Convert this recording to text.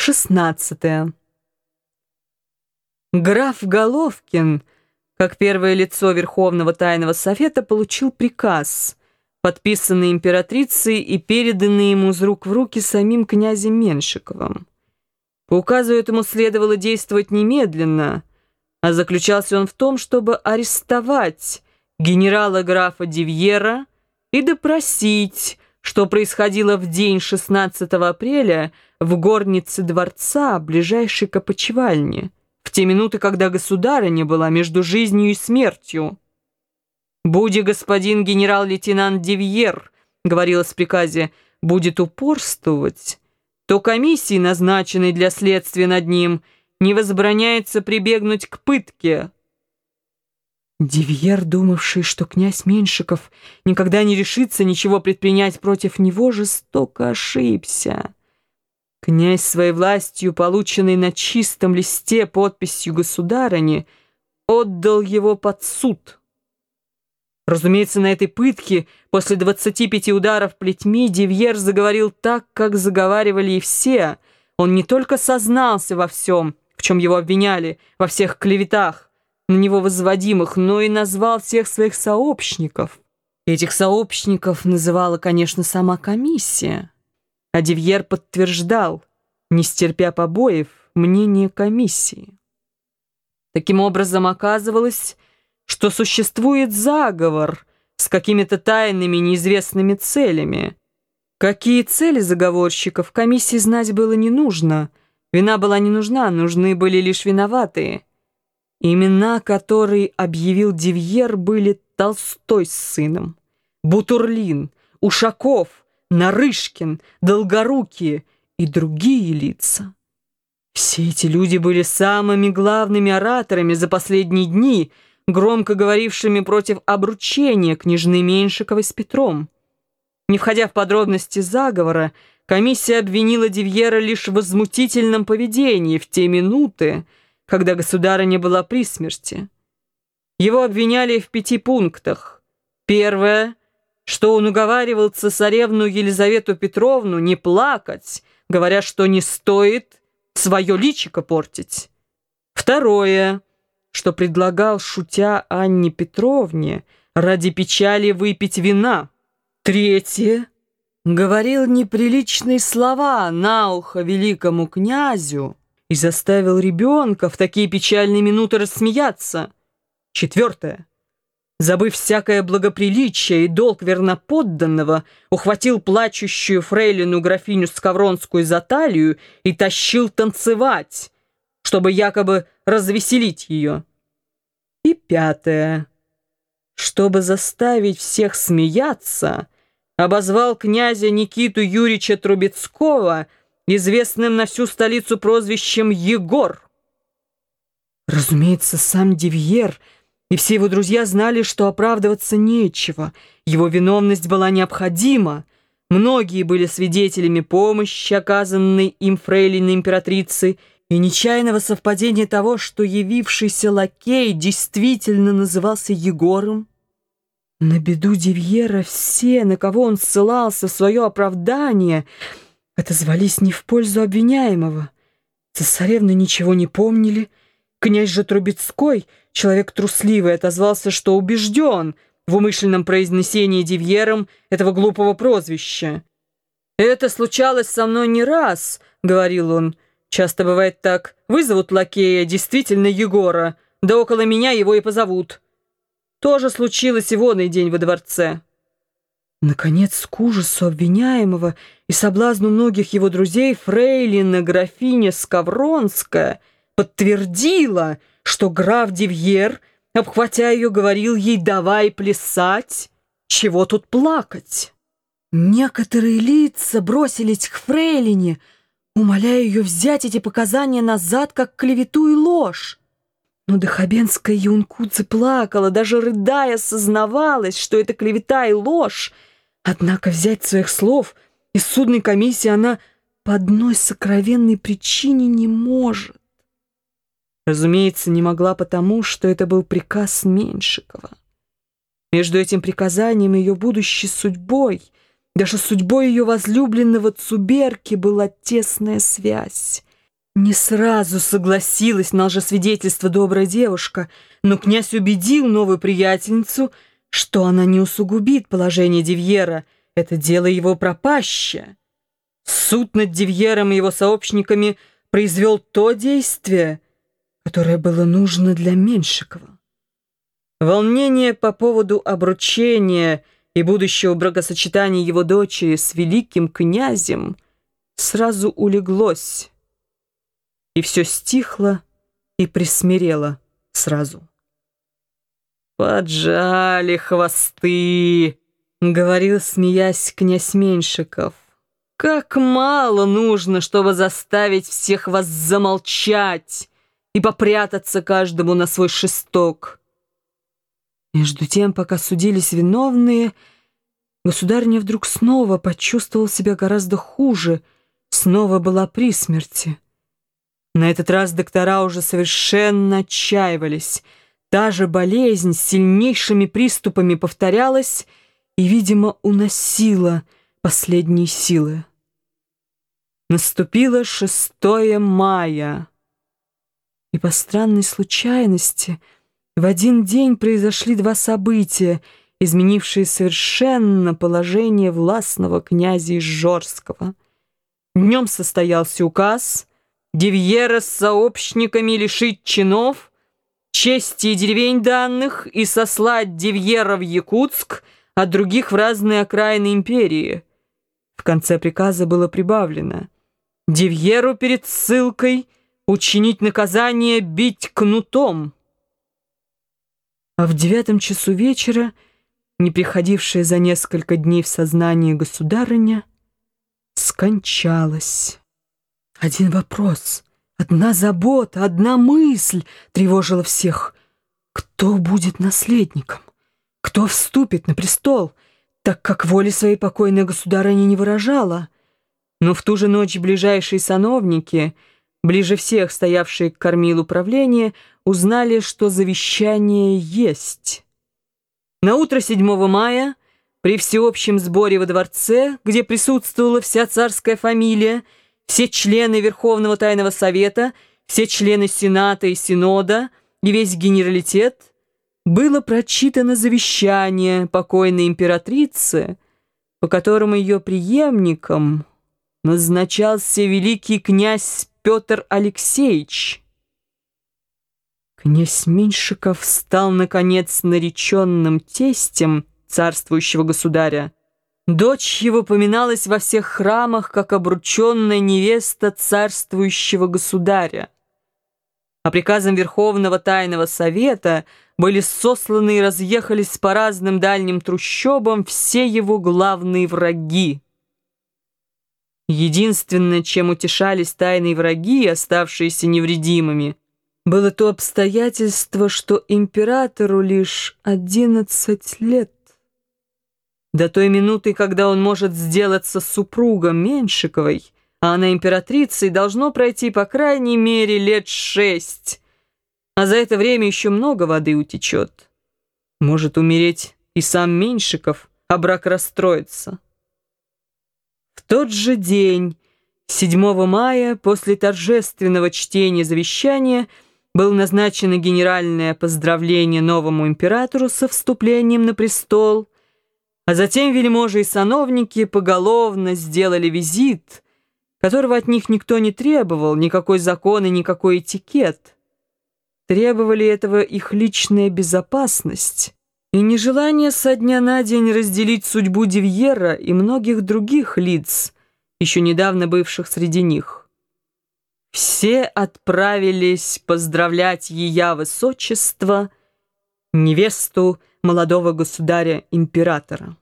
16. Граф Головкин, как первое лицо Верховного Тайного Совета, получил приказ, подписанный императрицей и переданный ему из рук в руки самим князем Меншиковым. По указу этому следовало действовать немедленно, а заключался он в том, чтобы арестовать генерала-графа Дивьера и допросить, что происходило в день 16 апреля в горнице дворца, ближайшей к опочивальне, в те минуты, когда государыня была между жизнью и смертью. «Буди господин генерал-лейтенант Дивьер», — говорилось в приказе, — «будет упорствовать, то комиссии, назначенной для следствия над ним, не возбраняется прибегнуть к пытке, Дивьер, думавший, что князь Меньшиков никогда не решится ничего предпринять против него, жестоко ошибся. Князь своей властью, полученной на чистом листе подписью государыни, отдал его под суд. Разумеется, на этой пытке после 25 ударов плетьми Дивьер заговорил так, как заговаривали и все. Он не только сознался во всем, в чем его обвиняли, во всех клеветах, на него возводимых, но и назвал всех своих сообщников. Этих сообщников называла, конечно, сама комиссия. А Дивьер подтверждал, не стерпя побоев, мнение комиссии. Таким образом, оказывалось, что существует заговор с какими-то тайными неизвестными целями. Какие цели заговорщиков комиссии знать было не нужно. Вина была не нужна, нужны были лишь виноватые – Имена, которые объявил Дивьер, были Толстой с сыном, Бутурлин, Ушаков, Нарышкин, Долгорукие и другие лица. Все эти люди были самыми главными ораторами за последние дни, громко говорившими против обручения княжны Меньшиковой с Петром. Не входя в подробности заговора, комиссия обвинила Дивьера лишь в возмутительном поведении в те минуты, когда государыня была при смерти. Его обвиняли в пяти пунктах. Первое, что он уговаривал цесаревну Елизавету Петровну не плакать, говоря, что не стоит свое личико портить. Второе, что предлагал, шутя Анне Петровне, ради печали выпить вина. Третье, говорил неприличные слова на ухо великому князю, и заставил ребенка в такие печальные минуты рассмеяться. Четвертое. Забыв всякое благоприличие и долг верноподданного, ухватил плачущую фрейлину графиню Скавронскую за талию и тащил танцевать, чтобы якобы развеселить ее. И пятое. Чтобы заставить всех смеяться, обозвал князя Никиту Юрьевича Трубецкого – известным на всю столицу прозвищем Егор. Разумеется, сам Дивьер и все его друзья знали, что оправдываться нечего. Его виновность была необходима. Многие были свидетелями помощи, оказанной им фрейлиной императрицы, и нечаянного совпадения того, что явившийся лакей действительно назывался Егором. На беду Дивьера все, на кого он ссылался в свое оправдание — отозвались не в пользу обвиняемого. Цесаревны ничего не помнили. Князь же Трубецкой, человек трусливый, отозвался, что убежден в умышленном произнесении Дивьером этого глупого прозвища. «Это случалось со мной не раз», — говорил он. «Часто бывает так. Вызовут лакея, действительно Егора, да около меня его и позовут. Тоже случилось и вонный день во дворце». Наконец, к ужасу обвиняемого и соблазну многих его друзей, фрейлина графиня Скавронская подтвердила, что граф Дивьер, обхватя ее, говорил ей «давай плясать, чего тут плакать?». Некоторые лица бросились к фрейлине, умоляя ее взять эти показания назад, как клевету и ложь. Но Дахабенская юнкудзе плакала, даже рыдая сознавалась, что это клевета и ложь, Однако взять своих слов из судной комиссии она по одной сокровенной причине не может. Разумеется, не могла потому, что это был приказ Меньшикова. Между этим приказанием и ее будущей судьбой, даже судьбой ее возлюбленного Цуберки была тесная связь. Не сразу согласилась на лжесвидетельство добрая девушка, но князь убедил новую приятельницу, что она не усугубит положение Дивьера, это дело его пропащее. Суд над Дивьером и его сообщниками произвел то действие, которое было нужно для Меньшикова. Волнение по поводу обручения и будущего бракосочетания его дочери с великим князем сразу улеглось, и все стихло и присмирело сразу. «Поджали хвосты!» — говорил, смеясь, князь Меньшиков. «Как мало нужно, чтобы заставить всех вас замолчать и попрятаться каждому на свой шесток!» Между тем, пока судились виновные, государня вдруг снова почувствовал себя гораздо хуже, снова была при смерти. На этот раз доктора уже совершенно отчаивались. Та же болезнь с сильнейшими приступами повторялась и, видимо, уносила последние силы. Наступило 6 мая, и по странной случайности — в один день произошли два события, изменившие совершенно положение властного князя Ижорского. Днем состоялся указ Девьера с сообщниками лишить чинов, чести и деревень данных и сослать Девьера в Якутск, а других в разные окраины империи. В конце приказа было прибавлено Девьеру перед ссылкой учинить наказание бить кнутом. А в девятом часу вечера, не приходившая за несколько дней в сознание государыня, скончалась. Один вопрос, одна забота, одна мысль тревожила всех. Кто будет наследником? Кто вступит на престол? Так как воли своей покойной государыня не выражала. Но в ту же ночь ближайшие сановники — ближе всех стоявшие к кормилу правления, узнали, что завещание есть. На утро 7 мая при всеобщем сборе во дворце, где присутствовала вся царская фамилия, все члены Верховного Тайного Совета, все члены Сената и Синода и весь генералитет, было прочитано завещание покойной императрицы, по которому ее преемником назначался великий князь Петр Алексеевич. Князь Меньшиков стал, наконец, нареченным тестем царствующего государя. Дочь его поминалась во всех храмах, как обрученная невеста царствующего государя. А приказом Верховного Тайного Совета были сосланы и разъехались по разным дальним трущобам все его главные враги. Единственное, чем утешались тайные враги, оставшиеся невредимыми, было то обстоятельство, что императору лишь одиннадцать лет. До той минуты, когда он может сделаться супругом Меншиковой, а она императрицей, должно пройти по крайней мере лет шесть, а за это время еще много воды утечет. Может умереть и сам Меньшиков, а брак расстроится тот же день, 7 мая, после торжественного чтения завещания, было назначено генеральное поздравление новому императору со вступлением на престол, а затем вельможи и сановники поголовно сделали визит, которого от них никто не требовал, никакой закон и никакой этикет. Требовали этого их личная безопасность и нежелание со дня на день разделить судьбу Дивьера и многих других лиц, еще недавно бывших среди них. Все отправились поздравлять ее высочество, невесту молодого государя-императора.